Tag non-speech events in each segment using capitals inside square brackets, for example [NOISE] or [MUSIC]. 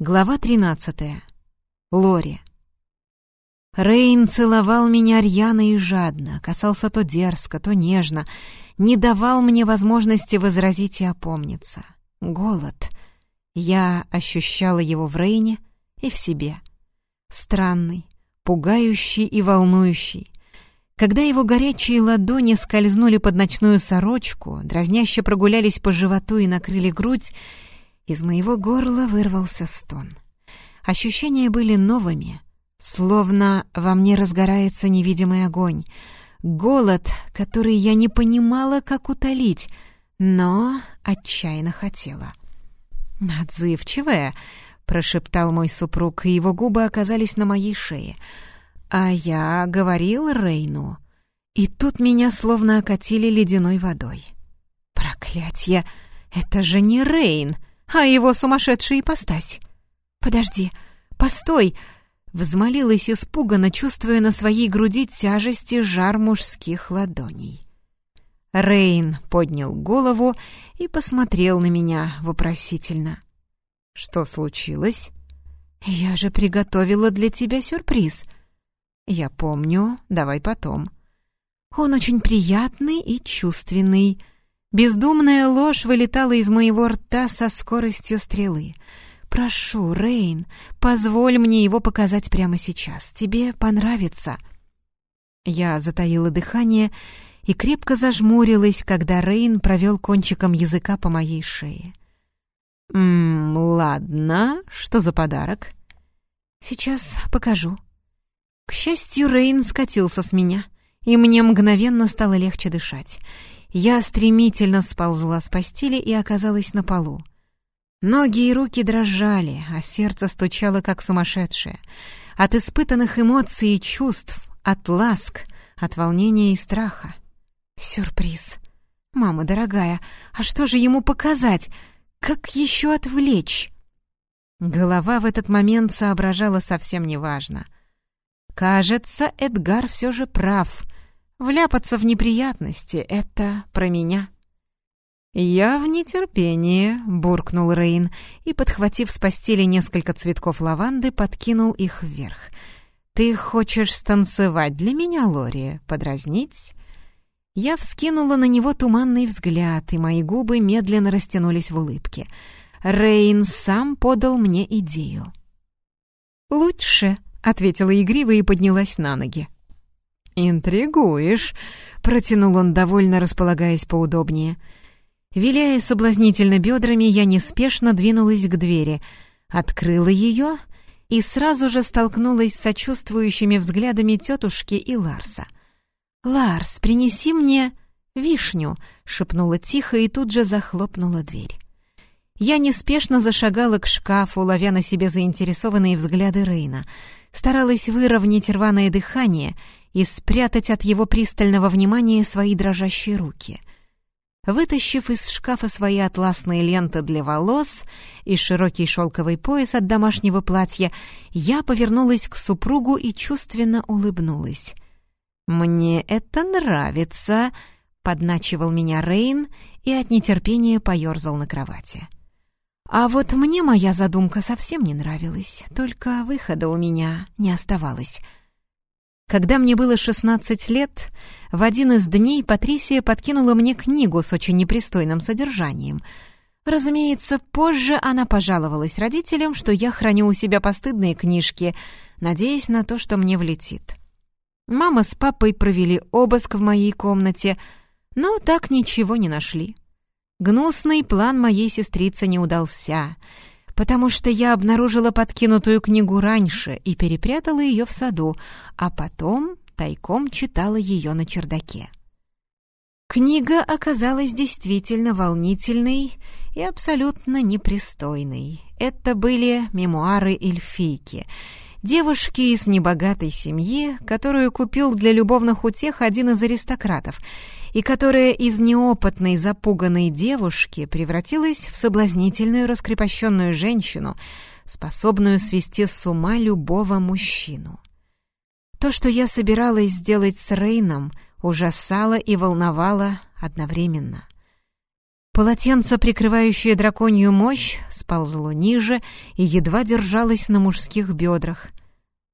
Глава 13. Лори. Рейн целовал меня рьяно и жадно, касался то дерзко, то нежно, не давал мне возможности возразить и опомниться. Голод. Я ощущала его в Рейне и в себе. Странный, пугающий и волнующий. Когда его горячие ладони скользнули под ночную сорочку, дразняще прогулялись по животу и накрыли грудь, из моего горла вырвался стон. Ощущения были новыми, словно во мне разгорается невидимый огонь. Голод, который я не понимала, как утолить, но отчаянно хотела. «Отзывчивая», — прошептал мой супруг, и его губы оказались на моей шее. «А я говорил Рейну». И тут меня словно окатили ледяной водой. «Проклятье! Это же не Рейн!» А его сумасшедшая ипостась. «Подожди, постой!» — взмолилась испуганно, чувствуя на своей груди тяжесть жар мужских ладоней. Рейн поднял голову и посмотрел на меня вопросительно. «Что случилось?» «Я же приготовила для тебя сюрприз». «Я помню, давай потом». «Он очень приятный и чувственный», Бездумная ложь вылетала из моего рта со скоростью стрелы. «Прошу, Рейн, позволь мне его показать прямо сейчас. Тебе понравится». Я затаила дыхание и крепко зажмурилась, когда Рейн провел кончиком языка по моей шее. «Ммм, ладно. Что за подарок?» «Сейчас покажу». К счастью, Рейн скатился с меня, и мне мгновенно стало легче дышать. Я стремительно сползла с постели и оказалась на полу. Ноги и руки дрожали, а сердце стучало как сумасшедшее. От испытанных эмоций и чувств, от ласк, от волнения и страха. Сюрприз. «Мама дорогая, а что же ему показать? Как еще отвлечь?» Голова в этот момент соображала совсем неважно. Кажется, Эдгар все же прав — Вляпаться в неприятности — это про меня. «Я в нетерпении», — буркнул Рейн и, подхватив с постели несколько цветков лаванды, подкинул их вверх. «Ты хочешь станцевать для меня, Лори? Подразнить?» Я вскинула на него туманный взгляд, и мои губы медленно растянулись в улыбке. Рейн сам подал мне идею. «Лучше», — ответила игриво и поднялась на ноги. «Интригуешь», — протянул он, довольно располагаясь поудобнее. Виляя соблазнительно бедрами, я неспешно двинулась к двери, открыла ее и сразу же столкнулась с сочувствующими взглядами тетушки и Ларса. «Ларс, принеси мне вишню», — шепнула тихо и тут же захлопнула дверь. Я неспешно зашагала к шкафу, ловя на себе заинтересованные взгляды Рейна. Старалась выровнять рваное дыхание — и спрятать от его пристального внимания свои дрожащие руки. Вытащив из шкафа свои атласные ленты для волос и широкий шелковый пояс от домашнего платья, я повернулась к супругу и чувственно улыбнулась. «Мне это нравится», — подначивал меня Рейн и от нетерпения поерзал на кровати. А вот мне моя задумка совсем не нравилась, только выхода у меня не оставалось — когда мне было 16 лет, в один из дней Патрисия подкинула мне книгу с очень непристойным содержанием. Разумеется, позже она пожаловалась родителям, что я храню у себя постыдные книжки, надеясь на то, что мне влетит. Мама с папой провели обыск в моей комнате, но так ничего не нашли. Гнусный план моей сестрицы не удался — потому что я обнаружила подкинутую книгу раньше и перепрятала ее в саду, а потом тайком читала ее на чердаке. Книга оказалась действительно волнительной и абсолютно непристойной. Это были мемуары эльфийки, девушки из небогатой семьи, которую купил для любовных утех один из аристократов — и которая из неопытной запуганной девушки превратилась в соблазнительную раскрепощенную женщину, способную свести с ума любого мужчину. То, что я собиралась сделать с Рейном, ужасало и волновало одновременно. Полотенце, прикрывающее драконью мощь, сползло ниже и едва держалось на мужских бедрах.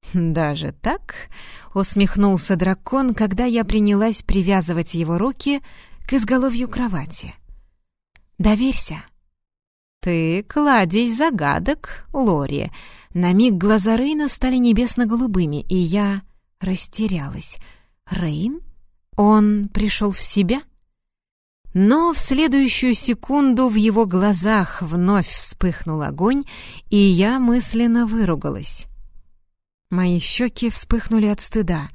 [LAUGHS] «Даже так?» — усмехнулся дракон, когда я принялась привязывать его руки к изголовью кровати. «Доверься». «Ты кладезь загадок, Лори». На миг глаза Рейна стали небесно-голубыми, и я растерялась. «Рейн? Он пришел в себя?» Но в следующую секунду в его глазах вновь вспыхнул огонь, и я мысленно выругалась. Мои щеки вспыхнули от стыда.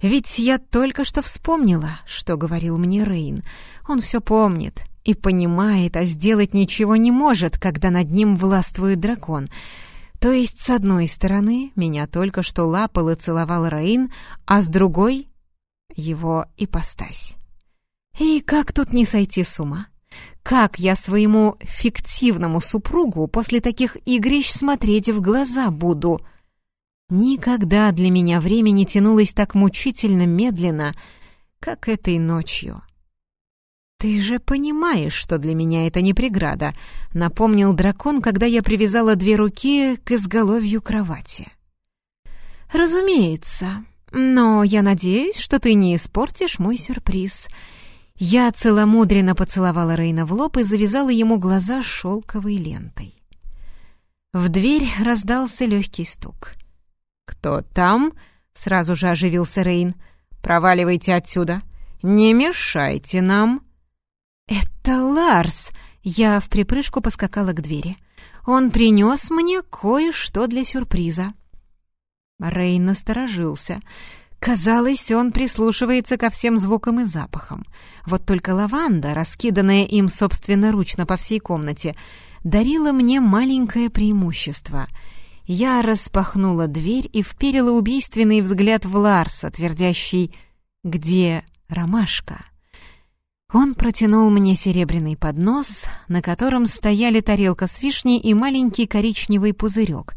Ведь я только что вспомнила, что говорил мне Рейн. Он все помнит и понимает, а сделать ничего не может, когда над ним властвует дракон. То есть, с одной стороны, меня только что лапал и целовал Рейн, а с другой — его ипостась. И как тут не сойти с ума? Как я своему фиктивному супругу после таких игрищ смотреть в глаза буду? Никогда для меня время не тянулось так мучительно медленно, как этой ночью. «Ты же понимаешь, что для меня это не преграда», — напомнил дракон, когда я привязала две руки к изголовью кровати. «Разумеется, но я надеюсь, что ты не испортишь мой сюрприз», я целомудренно поцеловала Рейна в лоб и завязала ему глаза шелковой лентой. В дверь раздался легкий стук. «Кто там?» — сразу же оживился Рейн. «Проваливайте отсюда! Не мешайте нам!» «Это Ларс!» — я в припрыжку поскакала к двери. «Он принес мне кое-что для сюрприза». Рейн насторожился — Казалось, он прислушивается ко всем звукам и запахам. Вот только лаванда, раскиданная им собственноручно по всей комнате, дарила мне маленькое преимущество. Я распахнула дверь и вперила убийственный взгляд в Ларса, твердящий «Где ромашка?». Он протянул мне серебряный поднос, на котором стояли тарелка с вишней и маленький коричневый пузырек.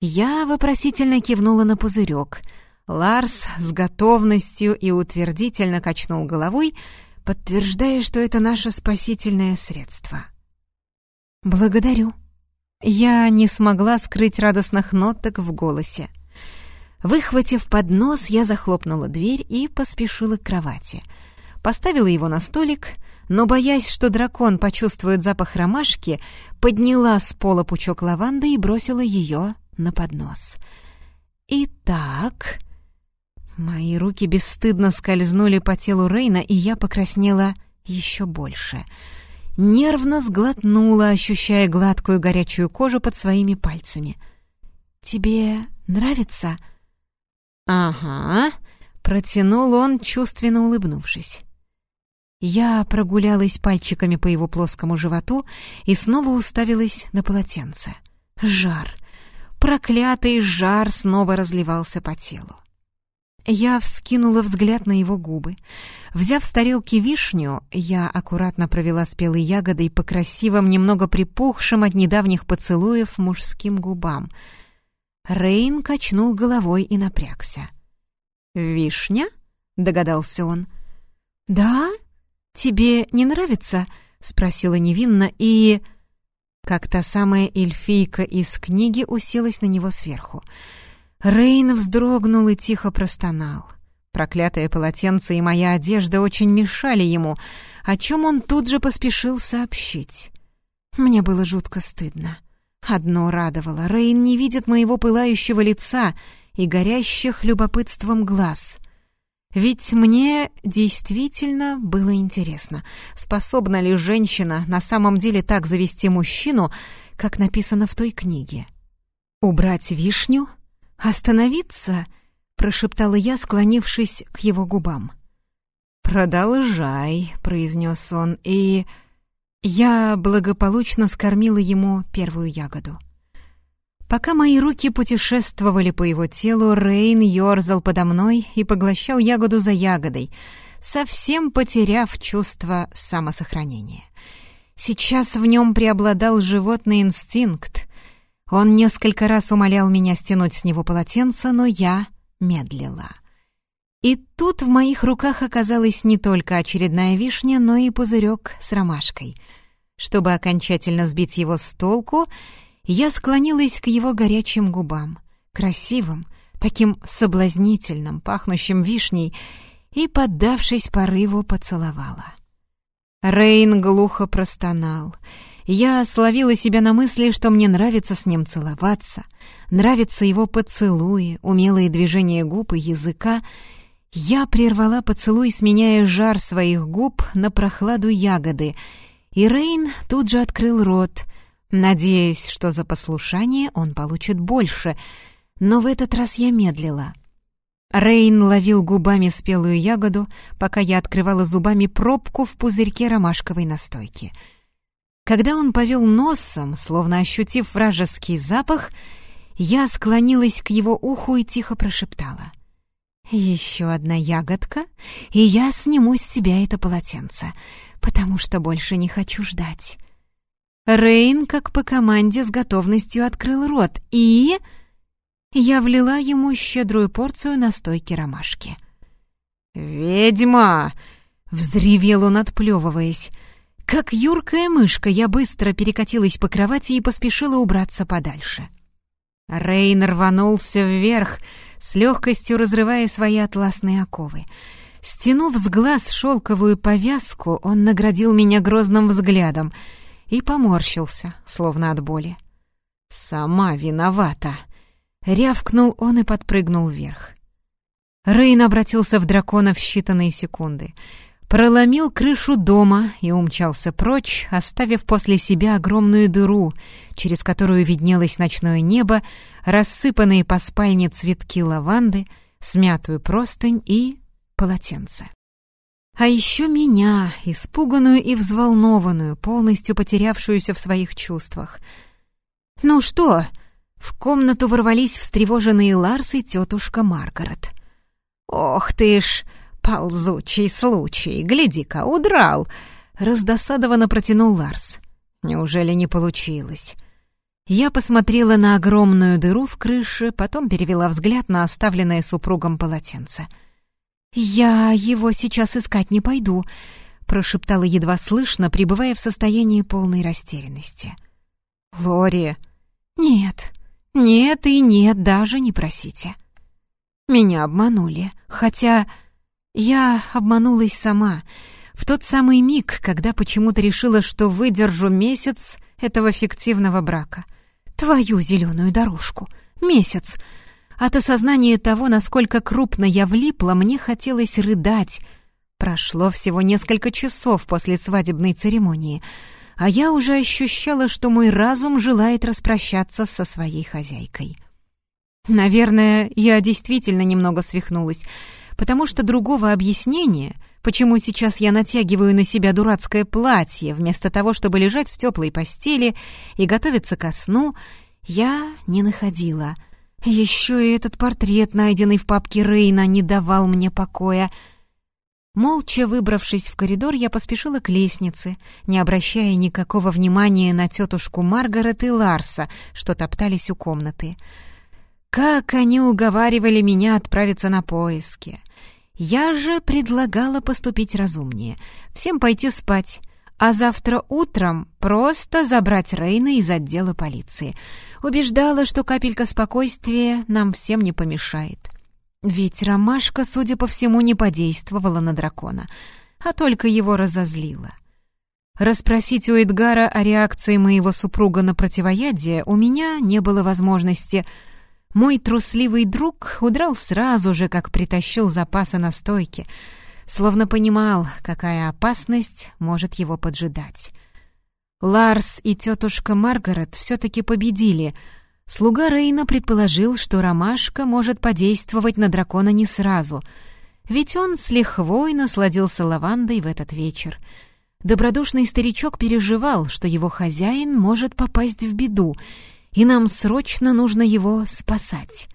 Я вопросительно кивнула на пузырек — Ларс с готовностью и утвердительно качнул головой, подтверждая, что это наше спасительное средство. «Благодарю». Я не смогла скрыть радостных ноток в голосе. Выхватив поднос, я захлопнула дверь и поспешила к кровати. Поставила его на столик, но, боясь, что дракон почувствует запах ромашки, подняла с пола пучок лаванды и бросила ее на поднос. «Итак...» Мои руки бесстыдно скользнули по телу Рейна, и я покраснела еще больше. Нервно сглотнула, ощущая гладкую горячую кожу под своими пальцами. «Тебе нравится?» «Ага», — протянул он, чувственно улыбнувшись. Я прогулялась пальчиками по его плоскому животу и снова уставилась на полотенце. Жар. Проклятый жар снова разливался по телу. Я вскинула взгляд на его губы. Взяв с тарелки вишню, я аккуратно провела спелой ягодой по красивым, немного припухшим от недавних поцелуев мужским губам. Рейн качнул головой и напрягся. «Вишня?» — догадался он. «Да? Тебе не нравится?» — спросила невинно и... Как та самая эльфийка из книги уселась на него сверху. Рейн вздрогнул и тихо простонал. Проклятое полотенце и моя одежда очень мешали ему, о чем он тут же поспешил сообщить. Мне было жутко стыдно. Одно радовало — Рейн не видит моего пылающего лица и горящих любопытством глаз. Ведь мне действительно было интересно, способна ли женщина на самом деле так завести мужчину, как написано в той книге. Убрать вишню — «Остановиться?» — прошептала я, склонившись к его губам. «Продолжай», — произнес он, и... Я благополучно скормила ему первую ягоду. Пока мои руки путешествовали по его телу, Рейн ёрзал подо мной и поглощал ягоду за ягодой, совсем потеряв чувство самосохранения. Сейчас в нем преобладал животный инстинкт, он несколько раз умолял меня стянуть с него полотенце, но я медлила. И тут в моих руках оказалась не только очередная вишня, но и пузырек с ромашкой. Чтобы окончательно сбить его с толку, я склонилась к его горячим губам, красивым, таким соблазнительным, пахнущим вишней, и, поддавшись порыву, поцеловала. Рейн глухо простонал. Я словила себя на мысли, что мне нравится с ним целоваться, нравятся его поцелуи, умелые движения губ и языка. Я прервала поцелуй, сменяя жар своих губ на прохладу ягоды, и Рейн тут же открыл рот, надеясь, что за послушание он получит больше — но в этот раз я медлила. Рейн ловил губами спелую ягоду, пока я открывала зубами пробку в пузырьке ромашковой настойки. Когда он повел носом, словно ощутив вражеский запах, я склонилась к его уху и тихо прошептала. «Еще одна ягодка, и я сниму с себя это полотенце, потому что больше не хочу ждать». Рейн, как по команде, с готовностью открыл рот и... Я влила ему щедрую порцию настойки ромашки. «Ведьма!» — взревел он, отплевываясь. Как юркая мышка, я быстро перекатилась по кровати и поспешила убраться подальше. Рейн рванулся вверх, с легкостью разрывая свои атласные оковы. Стянув с глаз шелковую повязку, он наградил меня грозным взглядом и поморщился, словно от боли. «Сама виновата!» Рявкнул он и подпрыгнул вверх. Рейн обратился в дракона в считанные секунды. Проломил крышу дома и умчался прочь, оставив после себя огромную дыру, через которую виднелось ночное небо, рассыпанные по спальне цветки лаванды, смятую простынь и полотенце. А еще меня, испуганную и взволнованную, полностью потерявшуюся в своих чувствах. «Ну что?» В комнату ворвались встревоженные Ларс и тетушка Маргарет. «Ох ты ж, ползучий случай, гляди-ка, удрал!» Раздосадованно протянул Ларс. «Неужели не получилось?» Я посмотрела на огромную дыру в крыше, потом перевела взгляд на оставленное супругом полотенце. «Я его сейчас искать не пойду», — прошептала едва слышно, пребывая в состоянии полной растерянности. «Лори...» «Нет, нет и нет, даже не просите. Меня обманули, хотя я обманулась сама. В тот самый миг, когда почему-то решила, что выдержу месяц этого фиктивного брака. Твою зеленую дорожку. Месяц. От осознания того, насколько крупно я влипла, мне хотелось рыдать. Прошло всего несколько часов после свадебной церемонии — а я уже ощущала, что мой разум желает распрощаться со своей хозяйкой. Наверное, я действительно немного свихнулась, потому что другого объяснения, почему сейчас я натягиваю на себя дурацкое платье, вместо того, чтобы лежать в теплой постели и готовиться ко сну, я не находила. Еще и этот портрет, найденный в папке Рейна, не давал мне покоя — Молча выбравшись в коридор, я поспешила к лестнице, не обращая никакого внимания на тетушку Маргарет и Ларса, что топтались у комнаты. Как они уговаривали меня отправиться на поиски. Я же предлагала поступить разумнее, всем пойти спать, а завтра утром просто забрать Рейна из отдела полиции. Убеждала, что капелька спокойствия нам всем не помешает. Ведь ромашка, судя по всему, не подействовала на дракона, а только его разозлила. Расспросить у Эдгара о реакции моего супруга на противоядие у меня не было возможности. Мой трусливый друг удрал сразу же, как притащил запасы на стойке, словно понимал, какая опасность может его поджидать. Ларс и тетушка Маргарет все-таки победили — Слуга Рейна предположил, что ромашка может подействовать на дракона не сразу, ведь он с лихвой насладился лавандой в этот вечер. Добродушный старичок переживал, что его хозяин может попасть в беду, и нам срочно нужно его спасать.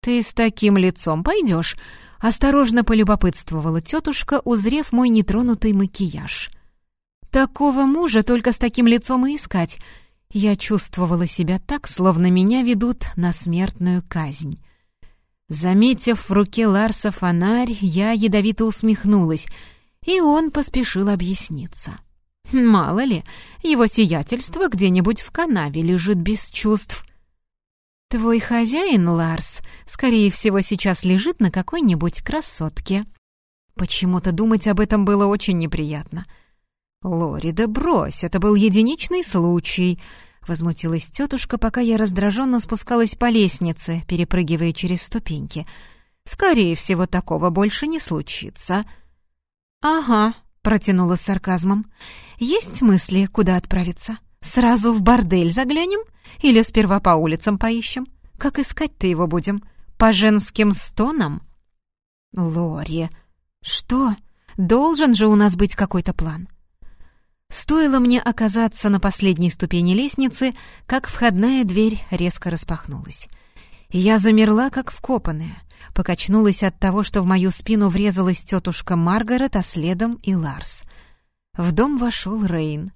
«Ты с таким лицом пойдешь?» — осторожно полюбопытствовала тетушка, узрев мой нетронутый макияж. «Такого мужа только с таким лицом и искать», я чувствовала себя так, словно меня ведут на смертную казнь. Заметив в руке Ларса фонарь, я ядовито усмехнулась, и он поспешил объясниться. Мало ли, его сиятельство где-нибудь в канаве лежит без чувств. Твой хозяин, Ларс, скорее всего, сейчас лежит на какой-нибудь красотке. Почему-то думать об этом было очень неприятно. Лори, да брось, это был единичный случай —— возмутилась тетушка, пока я раздраженно спускалась по лестнице, перепрыгивая через ступеньки. «Скорее всего, такого больше не случится». «Ага», — протянула с сарказмом. «Есть мысли, куда отправиться? Сразу в бордель заглянем? Или сперва по улицам поищем? Как искать-то его будем? По женским стонам?» «Лори, что? Должен же у нас быть какой-то план. Стоило мне оказаться на последней ступени лестницы, как входная дверь резко распахнулась. Я замерла, как вкопанная, покачнулась от того, что в мою спину врезалась тетушка Маргарет, а следом и Ларс. В дом вошел Рейн.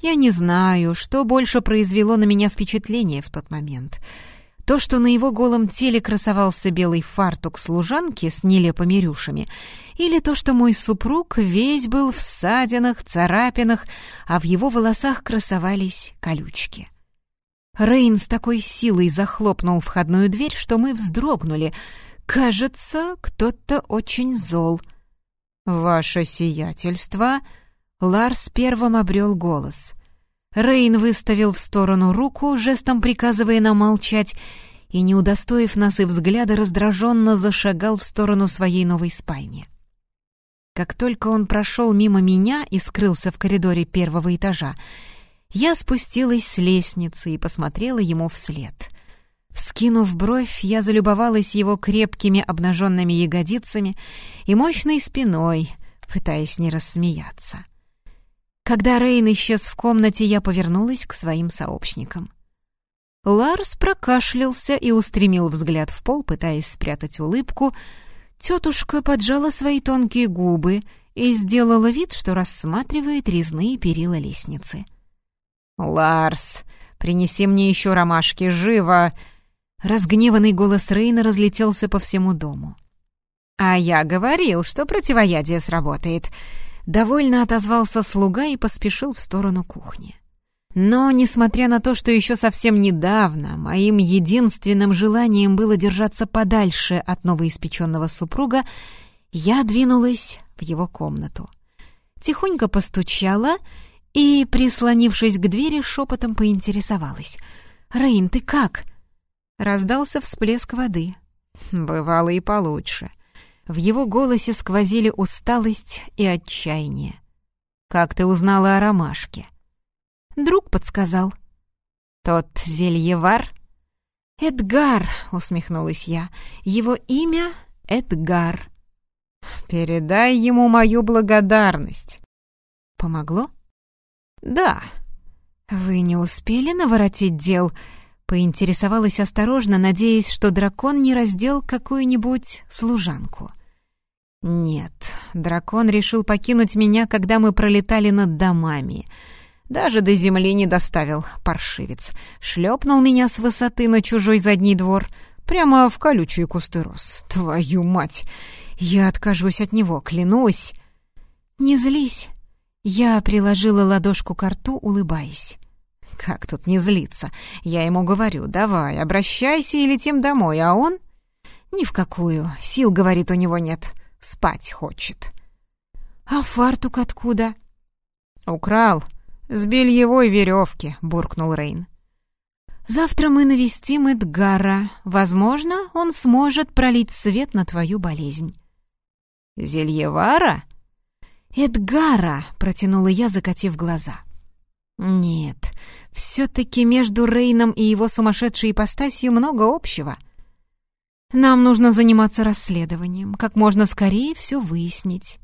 Я не знаю, что больше произвело на меня впечатление в тот момент — то, что на его голом теле красовался белый фартук служанки с нелепыми рюшами, или то, что мой супруг весь был в ссадинах, царапинах, а в его волосах красовались колючки. Рейн с такой силой захлопнул входную дверь, что мы вздрогнули. Кажется, кто-то очень зол. «Ваше сиятельство!» Ларс первым обрел голос. Рейн выставил в сторону руку, жестом приказывая нам молчать, и, не удостоив нас и взгляда, раздраженно зашагал в сторону своей новой спальни. Как только он прошел мимо меня и скрылся в коридоре первого этажа, я спустилась с лестницы и посмотрела ему вслед. Вскинув бровь, я залюбовалась его крепкими обнаженными ягодицами и мощной спиной, пытаясь не рассмеяться. Когда Рейн исчез в комнате, я повернулась к своим сообщникам. Ларс прокашлялся и устремил взгляд в пол, пытаясь спрятать улыбку. Тетушка поджала свои тонкие губы и сделала вид, что рассматривает резные перила лестницы. «Ларс, принеси мне еще ромашки, живо!» Разгневанный голос Рейна разлетелся по всему дому. «А я говорил, что противоядие сработает», Довольно отозвался слуга и поспешил в сторону кухни. Но, несмотря на то, что еще совсем недавно моим единственным желанием было держаться подальше от новоиспеченного супруга, я двинулась в его комнату. Тихонько постучала и, прислонившись к двери, шепотом поинтересовалась. «Раин, ты как?» Раздался всплеск воды. «Бывало и получше», в его голосе сквозили усталость и отчаяние. «Как ты узнала о ромашке?» «Друг подсказал». «Тот зельевар?» «Эдгар», — усмехнулась я. «Его имя — Эдгар». «Передай ему мою благодарность». «Помогло?» «Да». «Вы не успели наворотить дел?» Поинтересовалась осторожно, надеясь, что дракон не раздел какую-нибудь служанку. Нет, дракон решил покинуть меня, когда мы пролетали над домами. Даже до земли не доставил, паршивец. Шлепнул меня с высоты на чужой задний двор, прямо в колючие кусты роз. Твою мать! Я откажусь от него, клянусь. Не злись. Я приложила ладошку к рту, улыбаясь. Как тут не злиться? Я ему говорю, давай, обращайся и летим домой, а он... Ни в какую, сил, говорит, у него нет. Спать хочет. «А фартук откуда?» «Украл. С бельевой веревки», — буркнул Рейн. «Завтра мы навестим Эдгара. Возможно, он сможет пролить свет на твою болезнь». «Зельевара?» «Эдгара», — протянула я, закатив глаза. «Нет, все-таки между Рейном и его сумасшедшей ипостасью много общего». Нам нужно заниматься расследованием, как можно скорее все выяснить.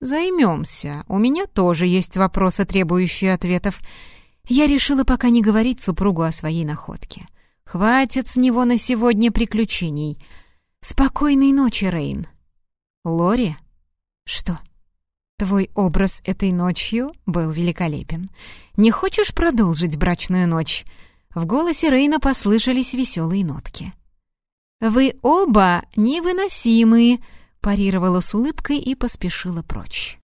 Займемся. У меня тоже есть вопросы, требующие ответов. Я решила пока не говорить супругу о своей находке. Хватит с него на сегодня приключений. Спокойной ночи, Рейн. Лори? Что? Твой образ этой ночью был великолепен. Не хочешь продолжить брачную ночь? В голосе Рейна послышались веселые нотки. «Вы оба невыносимые!» парировала с улыбкой и поспешила прочь.